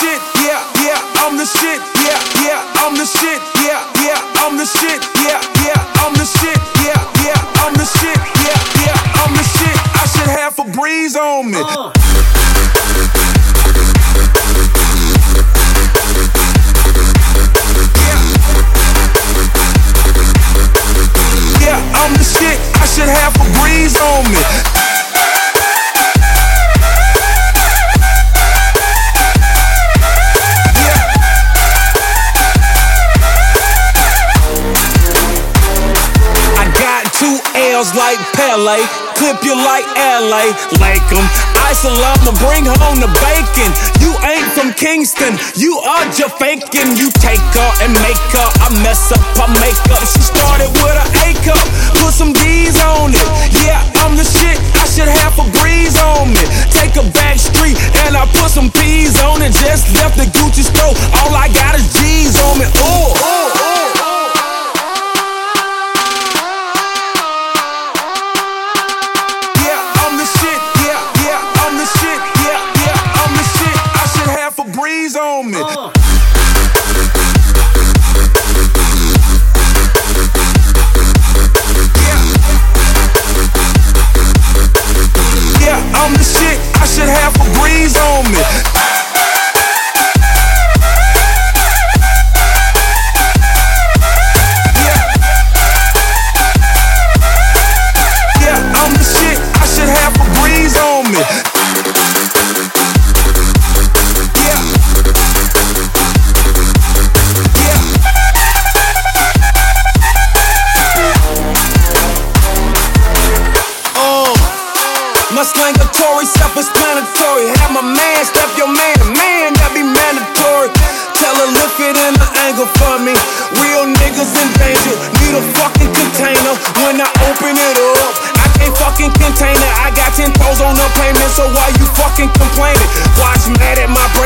shit, yeah, yeah, I'm the shit, yeah, yeah, I'm the shit, yeah, yeah, I'm the shit, yeah, yeah, I'm the shit. Like Pele, clip you like LA, like 'em. Ice I'ma bring home the bacon. You ain't from Kingston, you are just faking. You take her and make her, I mess up her makeup. She started with an A cup, put some D's on it. Yeah, I'm the shit, I should have a breeze on me. Take a back street and I put some P's on it. Just left the Gucci store, all I got is G's on me. Ooh. Have a breeze on me. Uh. Yeah, I'm the shit. I should have a breeze on me. Yeah, slangatory, self-explanatory. Have my man step your man, man that be mandatory. Tell her lift it in the angle for me. Real niggas in danger, need a fucking container. When I open it up, I can't fucking contain it. I got ten toes on the payment, so why you fucking complaining? Watch mad at my bracelet,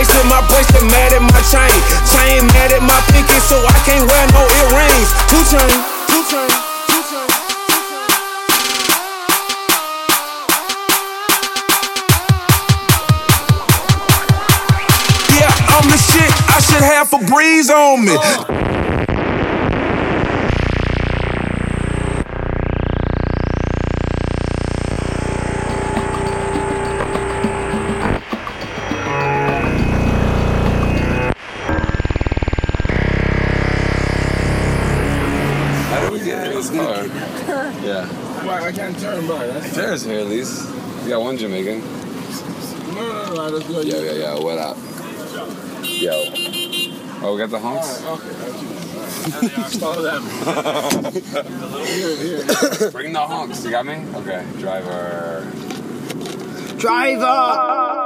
the shit. I should have a breeze on me. How do we get in this car? Yeah. Why I can't turn by? That's There's here at least. We got one Jamaican. no, no, no. Let's go. Yo, yo, yo, what up? Yo. Oh, we got the honks? Okay. Follow them. here, here. Bring the honks. You got me? Okay. Driver. Driver.